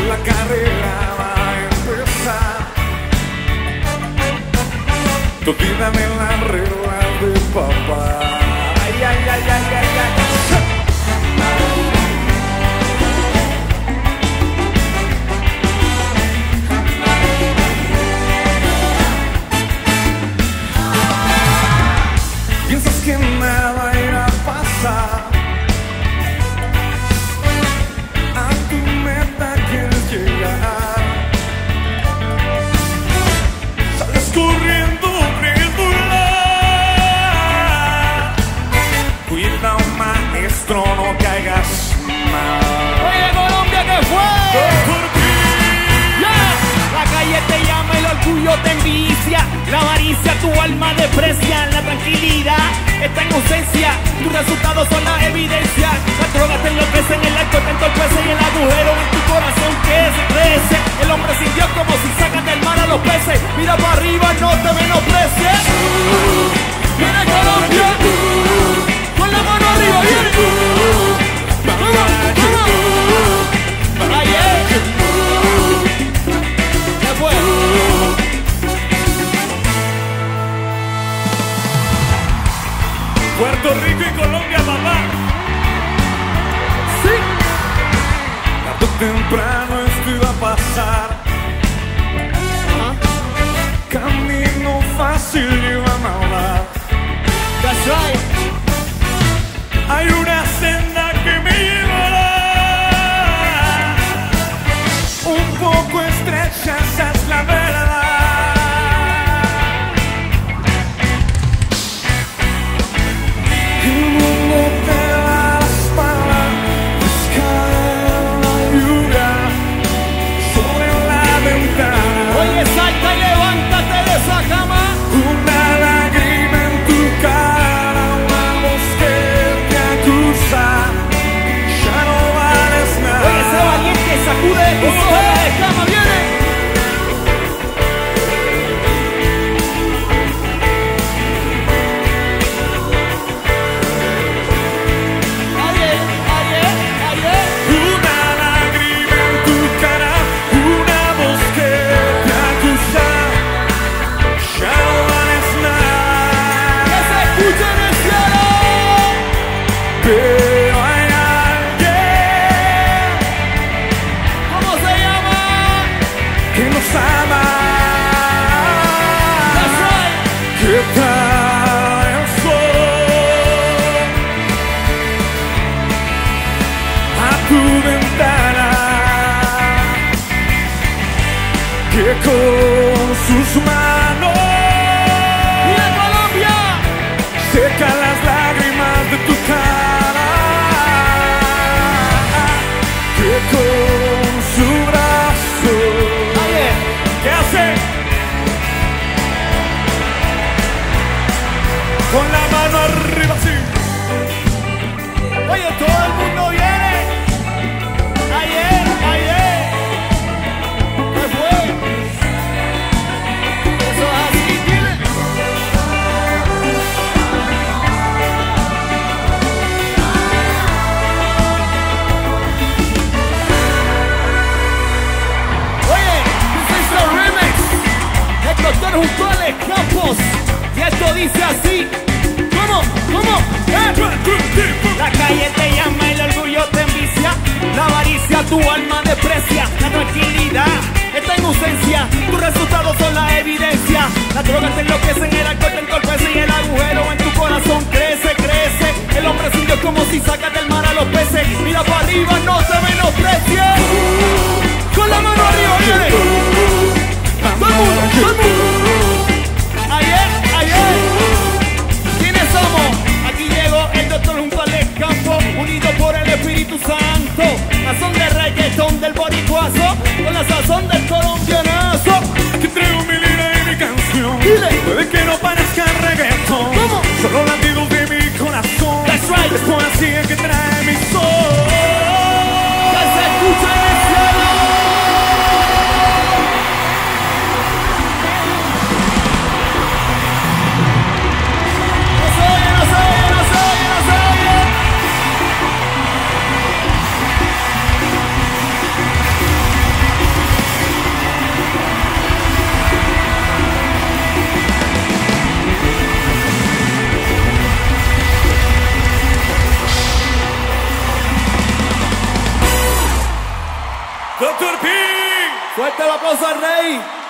la carrera va a empezar. Tú tírame la regla orgullo te envicia. La avaricia tu alma deprecia. La tranquilidad está en ausencia. Tus resultados son la evidencia. Las drogas te enloquecen, el alcohol te entorpece y el agujero en tu corazón que se crece. El hombre sin Dios como si sacan del mar a los peces. Mira para arriba, no te menosprecies. Puerto Rico y Colombia, papá. Sí. Tarde o temprano esto iba a pasar. Camino fácil que nos ama. That's right. que trae el sol a tu A Alex Campos. Y esto dice así. ¿Cómo? ¿Cómo? ¿Eh? La calle te llama, el orgullo te envicia, la avaricia tu alma desprecia, la tranquilidad está en ausencia, tus resultados son la evidencia, las drogas te enloquecen, el alcohol te entorpece y el agujero en tu corazón crece, crece, el hombre sin Dios como si sacas del mar a los peces, mira para arriba, no te menosprecies, con la mano arriba, viene, todo el Mr. P. Fuerte el aplauso al rey.